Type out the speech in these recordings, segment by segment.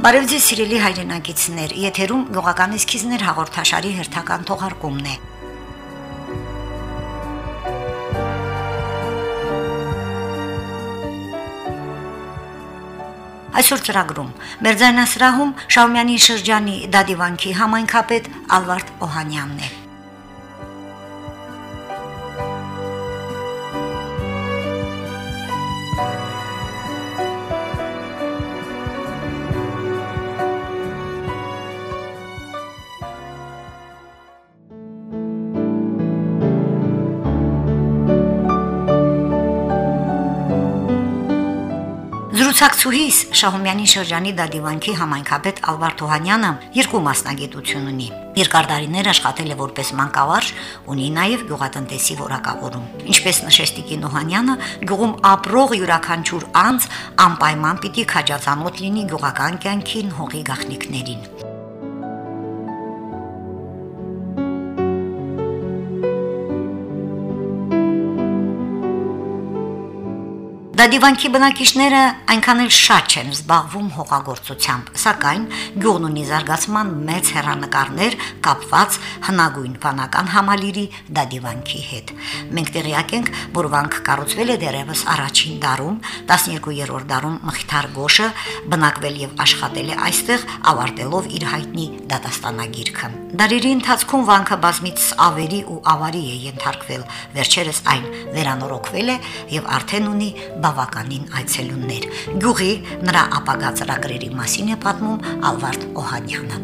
Բարև ձեզ սիրելի հայրենակիցներ, եթերում գյուղական էսքիզներ հաղորդաշարի հերթական թողարկումն է։ Այսօր ծրագրում. Մերձայնասրահում Շաումյանի շրջանի Դադիվանքի համայնքապետ Ալվարդ Օհանյանն է։ Զրուցակցուհիս Շահումյանի շրջանի Դադիվանքի համայնքապետ Ալբարտ Օհանյանը երկու մասնագիտություն ունի։ Երկար տարիներ աշխատել է որպես մանկավարժ, ունի նաև գյուղատնտեսի որակավորում։ Ինչպես նշեց Տիկին Օհանյանը, գյուղում ապրող յուրաքանչյուր անձ անպայման պիտի քաջացանոթ լինի գյուղական կյանքին, հողի գաղտնիքներին։ Դադիվանքի բնակիչները այնքան էլ շատ չեն զբաղվում հողագործությամբ, սակայն գյուղն ունի զարգացման մեծ հերանեկարներ կապված հնագույն վանական համալիրի Դադիվանքի հետ։ Մենք տեղյակ ենք, որ վանք կառուցվել է դեռևս առաջին դարում, 12-րդ դարում Մխիթար Գոշը բնակվել եւ աշխատել է այստեղ, ավարտելով իր հայտնի դատաստանագիրքը։ Դարերի ընթացքում վանքը բազմից ավերի ու ավարի է ենթարկվել, վերջերս այն վերանորոգվել է եւ արդեն ունի բավականին այցելուններ։ Գյուղի նրա ապագա ծրագրերի մասին է պատմում Ալվարդ Օհանյանը։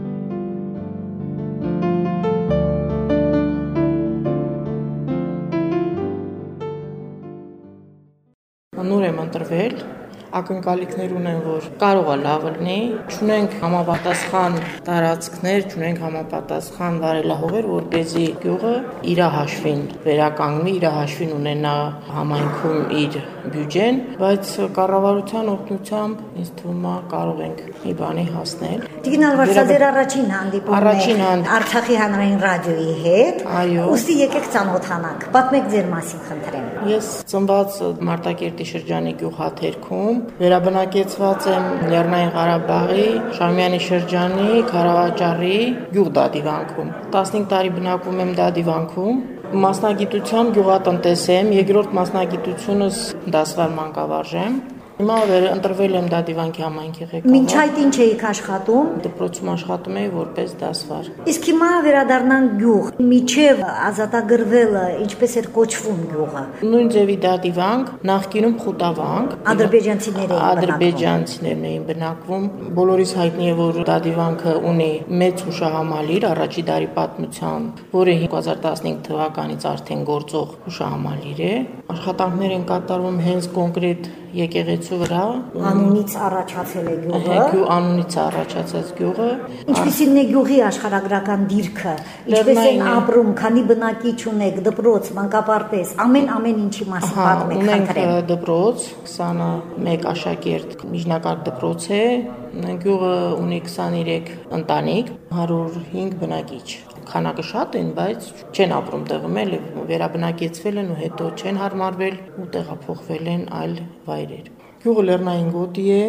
Նոր եմ ընտրվել ակնկալիքներ ունեն, որ կարող է լավ լինի, ճունենք համապատասխան տարածքներ, ճունենք համապատասխան վարելահողեր, որ เป զի գյուղը իր հաշվին վերականգնի, իր հաշվին ունենա համայնքում իր բյուջեն, բայց կառավարության օգնությամբ ինձ թվում է կարող ենք մի բանի հասնել։ Տիգնալ Վարսաձեր առաջին հանդիպումն Առաջին Արցախի հանրային ռադիոյի հետ։ Այո։ Ոստի եկեք ծանոթանանք։ Պատմեք ձեր մասին, խնդրեմ։ Ես ծնված Մարտակերտի շրջանի գյուղաթերքում վերաբնակեցված եմ Լեռնային Ղարաբաղի Շամյանի շրջանի Խարավաճարի գյուղ Դադիվանքում 15 տարի բնակվում եմ Դադիվանքում մասնագիտությամբ գյուղատնտես եմ երկրորդ մասնագիտությունս դասվար մանկավարժ եմ Հիմա վեր ընտրվել եմ Դադիվանքի համայնքի ղեկավար։ Մինչ այդ ինչ էիք աշխատում։ Դպրոցում աշխատում էի որպես դասվար։ Իսկ հիմա վերադառնանք գյուղ։ Միջև ազատագրվելը ինչպես էր կոչվում գյուղը։ Նույն ձևի Դադիվանք, նախկինում Խուտավանք։ Ադրբեջանցիներ էին Ադրբեջանցիներն էին բնակվում։ Բոլորիս հայտնի է, որ Դադիվանքը ունի մեծ հուշահամալիր առաջի դարի պատմությամբ, որը 2015 թվականից արդեն գործող հուշահամալիր է։ Աշխատանքներ են կատարվում հենց կոնկրետ եկեղեցու վրա։ Անունից առաջացել է գյուղը։ Գյուղ անունից առաջացած գյուղը։ Ինչպիսին է գյուղի աշխարհագրական դիրքը։ Ինչպես են ապրում, քանի բնակիչ ունեք, դպրոց, մանկապարտեզ, ամեն ամեն ինչի մասին պատմեք, ունենք խնդրեմ։ ը, դպրոց, 21 աշակերտ միջնակարգ դպրոց է։ Գյուղը ունի 23 ընտանիք, 105 բնակիչ։ Քանակը շատ են, բայց չեն ապրում տեղում էլ վերաբնակեցվել են ու հետո չեն հարմարվել ու տեղափոխվել են այլ վայրեր։ Գյուղը լեռնային գոտի է,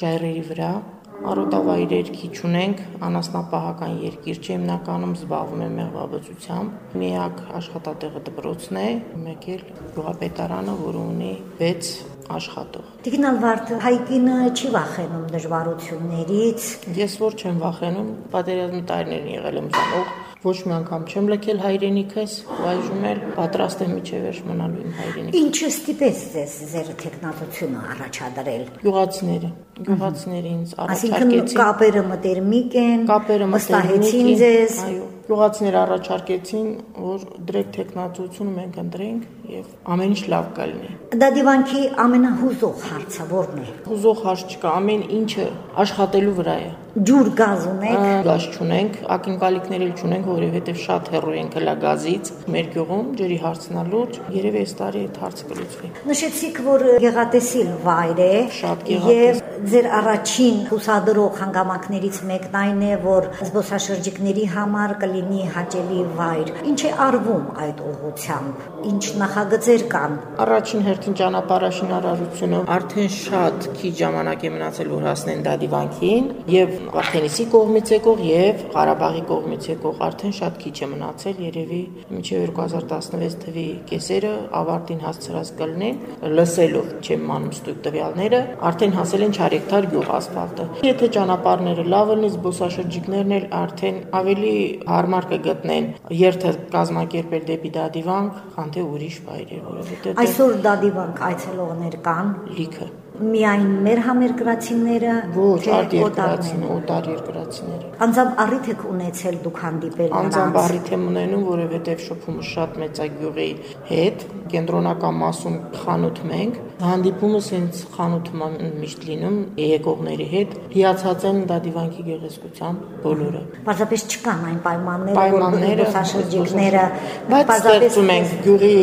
ժայռերի վրա, Արոտավայրեր քիչ ունենք, անասնապահական երկիր չէ հիմնականում զբաղվում եմ մեղվաբուծությամբ։ Միակ աշխատատեղը դպրոցն է, մեկ էլ գյուղապետարանը, որը ունի 6 աշխատող։ Տիգնալ Վարդ հայկինը չի վախենում դժվարություններից։ Ես որ չեմ վախենում, պատերազմի տարիներին եղել եմ զանող, ոչ մի անգամ չեմ լքել հայրենիքս, այժմ էլ պատրաստ եմ իջև վերջ մնալու իմ հայրենիքի։ Ինչը ստիպեց ձեզ ձեր տեխնատությունը առաջադրել։ Գյուղացիները, գյուղացիները ինձ Այսինքն առաջարկեցին կապերը մտերմիկ են, կապերը մտերմիկ են, Այո, գյուղացիները առաջարկեցին, որ դրեք տեխնատությունը մենք ընտրենք եւ ամեն ինչ լավ կլինի։ Դա դիվանքի ամենահուզող հարցը ո՞րն է։ Հուզող հարց չկա, ամեն ինչը աշխատելու վրա է։ Ջուր գազ ունեք։ Գազ չունենք, ակնկալիքներ էլ չունենք, որովհետև շատ հեռու ենք հլա գազից։ Մեր գյուղում ջրի հարցն է լուրջ, երևի այս տարի այդ հարցը կլուծվի։ Նշեցիք, որ գեղատեսիլ վայր է Շատ եւ գեղատեսիլ։ ձեր առաջին հուսադրող հանգամանքներից մեկն այն է, որ զբոսաշրջիկների համար կլինի հաճելի վայր։ Ինչ է արվում այդ ուղղությամբ։ Ինչ նախագծեր կան։ Առաջին հերթին ճանապարհաշինարարությունը արդեն շատ քիչ ժամանակ է մնացել, որ հասնեն Դադիվանքին եւ Վարդենիսի կողմից եկող եւ Ղարաբաղի կողմից եկող արդեն շատ քիչ է մնացել, երևի մինչեւ 2016 թվի կեսերը ավարտին հասցրած կլինեն, լսելով չեմ մանում ստույգ տվյալները, արդեն հասել են 4 հեկտար գյուղ ասֆալտը։ Եթե ճանապարհները լավ լինի, զբոսաշրջիկներն էլ արդեն ավելի հարմար կգտնեն երթը կազմակերպել դեպի Դադիվանք, քան թե ուրիշ վայրեր, որովհետեւ Այսօր դա դիվանք այցելողներ կան լիքը միայն մեր համերկրացիները ոչ երկրացիներ, օտար երկրացիները։ Անձամբ առիթ եք ունեցել դուք հանդիպել Անձամբ նրանց։ առիթ եմ ունենում, որովհետև շփումը շատ մեծ է գյուղի հետ, կենտրոնական մասում խանութ մենք, հանդիպումս հենց խանութում միշտ լինում եկողների հետ, հիացած են դա դիվանքի գեղեցկությամբ բոլորը։ Պարզապես չկան այն պայմանները, Պայմանները որ զբոսաշրջիկները բայց ստեղծում ենք գյուղի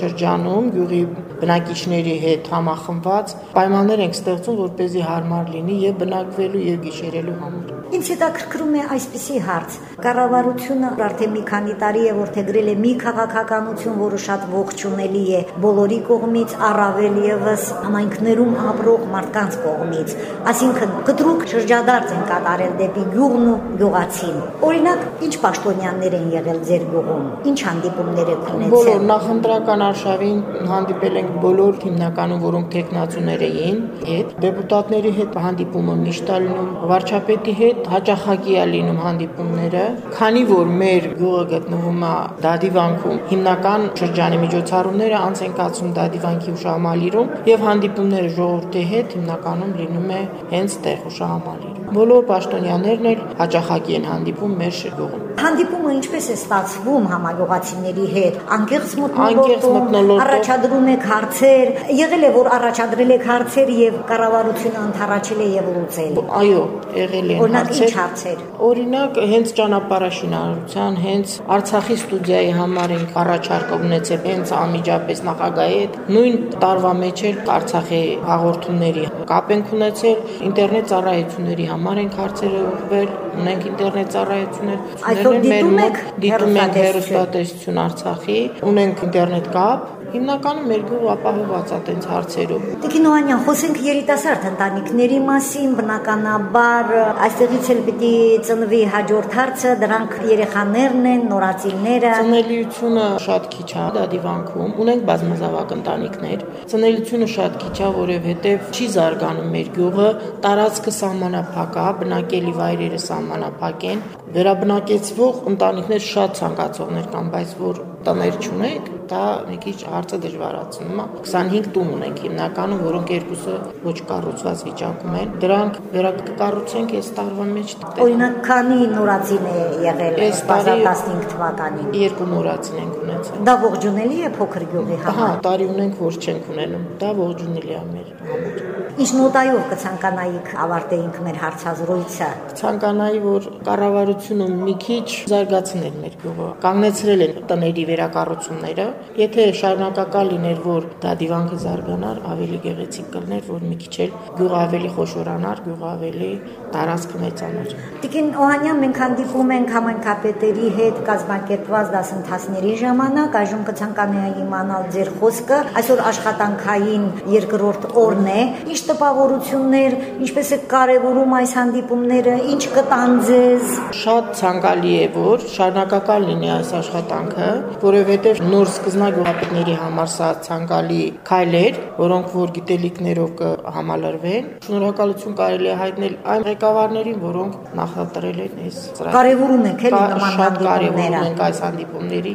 շրջանում, գյուղի բնակիչների հետ համախմբված պայմաններ ենք ստեղծում, որպեսզի հարմար լինի եւ բնակվելու եւ գիշերելու համար։ Ինձ հետաքրքրում է այսպիսի հարց. Կառավարությունը արդեն մի քանի տարի է որթեգրել է մի քաղաքականություն, որը շատ ողջունելի է բոլորի կողմից, առավել եւս համայնքներում ապրող մարդկանց կողմից։ Այսինքն կտրուկ շրջադարձ են կատարել դեպի գյուղն ու գյուղացին։ Օրինակ, ինչ պաշտոնյաներ են եղել ձեր գյուղում։ Ինչ հանդիպումներ եք Բոլոր ունեցել։ նախընտրական արշավին հանդիպել ենք բոլոր հիմնականում, որոնք տեխնացուներ էին, հետ դեպուտատների հետ հանդիպումը միշտ է լինում, վարչապետի հետ հաճախակի է լինում հանդիպումները, քանի որ մեր գյուղը գտնվում է Դադիվանքում, հիմնական շրջանի միջոցառումները անց են կացում Դադիվանքի ուշահամալիրում եւ հանդիպումները ժողովրդի հետ հիմնականում լինում է հենց տեղ ուշահամալիրում։ Բոլոր պաշտոնյաներն էլ հաճախակի են հանդիպում մեր գյուղում։ Հանդիպումը ինչպես է ստացվում համագյուղացիների հետ։ Անկեղծ մտնոլորտում առաջադրում եք հարցեր, եղել է որ առաջադրել եք հարցեր եւ կառավարությունը ընթառաջել է եւ լուծել։ Այո, եղել են Օրինակ ինչ հարցեր։ Օրինակ հենց ճանապարհաշինարարության, հենց Արցախի ստուդիայի համար ենք առաջարկ ունեցել հենց անմիջապես նախագահի հետ։ Նույն տարվա մեջ էլ Արցախի հաղորդումների կապ ենք ունեցել, ինտերնետ ծառայությունների համար ենք հարցերը ուղղվել, ունենք ինտերնետ ծառայություններ, Այսօր դիտում եք դիտում ենք հեռուստատեսություն Արցախի, ունենք ինտերնետ կապ, հիմնականում մեր գյուղը ապահովված է տենց հարցերով։ Տիկին Օհանյան, խոսենք երիտասարդ ընտանիքների մասին, բնականաբար այստեղից էլ պիտի ծնվի հաջորդ հարցը, դրանք երեխաներն են, նորածինները։ Ծնելիությունը շատ քիչ է դա դիվանքում։ Ունենք բազմազավակ ընտանիքներ։ Ծնելիությունը շատ քիչ է, որովհետև չի զարգանում մեր գյուղը, տարածքը սահմանափակ է, բնակելի վայրերը սահմանափակ են։ Վերաբնակեցվող ընտանիքներ շատ ցանկացողներ կան, բայց որ տներ չունենք, դա մի քիչ հարցը դժվարացնում է։ 25 տուն ունենք հիմնականում, որոնք երկուսը ոչ կառուցված վիճակում են։ Դրանք վերակառուցենք այս տարվա մեջ Օրինակ, քանի նորածին է եղել Այս տարի- 15 թվականին։ երկու նորացին ենք ունեցել։ Դա ողջունելի է փոքր գյուղի Հա, համար։ տարի ունենք, որ չենք ունենում։ Դա ողջունելի է մեր համար։ Ինչ նոտայով կցանկանայիք ավարտեինք մեր հարցազրույցը։ Ցանկանայի, որ կառավարությունը մի քիչ զարգացնել մեր գյուղը։ Կանգնեցրել են տների վերակառուցումները։ Եթե շարունակական լիներ, որ դա դիվանքը զարգանար, ավելի գեղեցիկ կլներ, որ մի քիչ էլ գյուղը ավելի խոշորանար, գյուղը ավելի տարածքը մեծանար։ Տիկին Օհանյան, մենք հանդիպում ենք համայնքապետերի հետ կազմակերպված դասընթացների ժամանակ, այժմ կցանկանայի իմանալ ձեր խոսքը։ Այսօր աշխատանքային երկրորդ օրն է։ Ինչ տպավորություններ, ինչպես է կարևորում այս հանդիպումները, ինչ կտան ձեզ։ Շատ ցանկալի է, որ շարունակական լինի այս աշխատանքը, որովհետև նոր սկզնագյուղապետների համար սա ցանկալի քայլ էր, որոնք որ գիտելիքներով կհամալրվեն։ Շնորհակալություն կարելի է հայտնել այն ղեկավարներին, որոնք նախատրել են այս ծրագիրը։ Կարևորում եք էլի նման հանդիպումները։ ենք այս հանդիպումների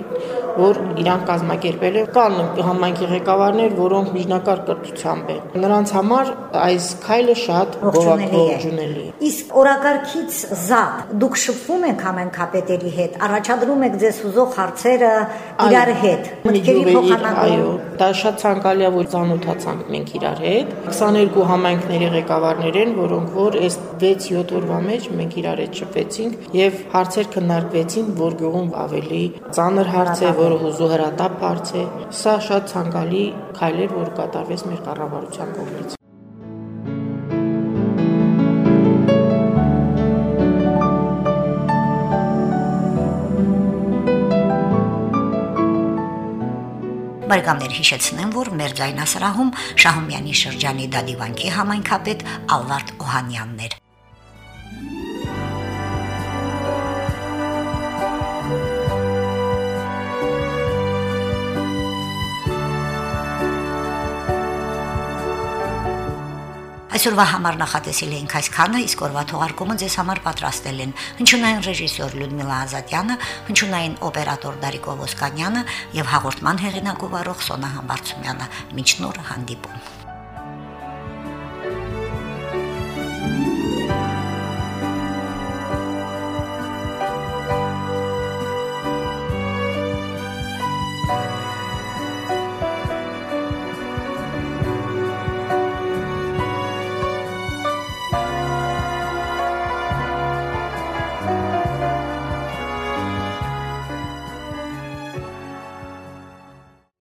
որ իրանք կազմակերպել են։ Կան համայնքի ղեկավարներ, որոնք միջնակարգ կրթությամբ են։ Նրանց համար այս քայլը շատ ողջունելի է։ Իսկ օրակարգից զատ դուք շփվում եք համենքապետերի հետ, առաջադրում եք ձեզ հուզող հարցերը իրար հետ։ Մտքերի փոխանակում։ Այո, դա շատ ցանկալի է, որ ծանոթացանք մենք իրար հետ։ 22 համայնքների ղեկավարներ են, որոնք որ այս 6-7 օրվա մեջ մենք իրար հետ շփվեցինք եւ հարցեր քննարկվեցին, որ գյուղում ավելի ծանր հարց է, որը հուզու հրատապ հարց է։ Սա շատ ցանկալի քայլ էր, որ կատարվեց մեր կառավարության կողմից։ Բարգամներ հիշեցնեմ, որ մեր ձայնասրահում Շահումյանի շրջանի Դադիվանքի համայնքապետ Ալվարդ Օհանյանն էր։ Այսօրվա համար նախատեսել էինք այսքանը, իսկ օրվա թողարկումը ձեզ համար պատրաստել են հնչյունային ռեժիսոր Լյուդմիլա Ազատյանը, հնչյունային օպերատոր Դարիկ Օվոսկանյանը եւ հաղորդման հեղինակ ու վարող Սոնա Համբարձումյանը։ Մինչ նոր հանդիպում։